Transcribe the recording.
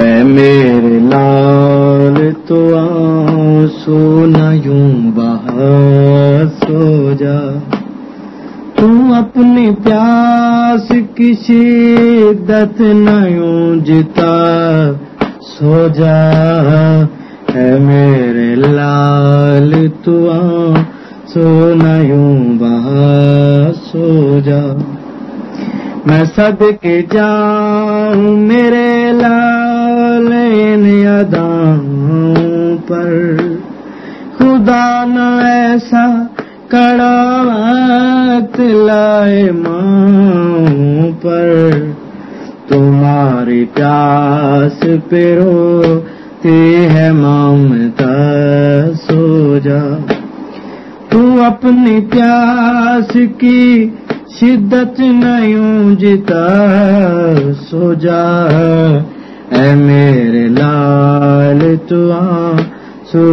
ऐ मेरे लाल तो आँसू न यूँ बहा सो जा। तू अपनी प्यास की शिद्दत न यूँ जिता, सो जा। है मेरे लाल, तू आँसू न यूँ बहा सो जा। मैं सदके जाऊँ मेरे लाल खुदा न ऐसा कड़ा लाए माओं पर। तुम्हारी प्यास पे रोती है ममता सो जा तू अपनी प्यास की शिद्दत नहीं जिता सो जा ऐ मेरे लाल तू सो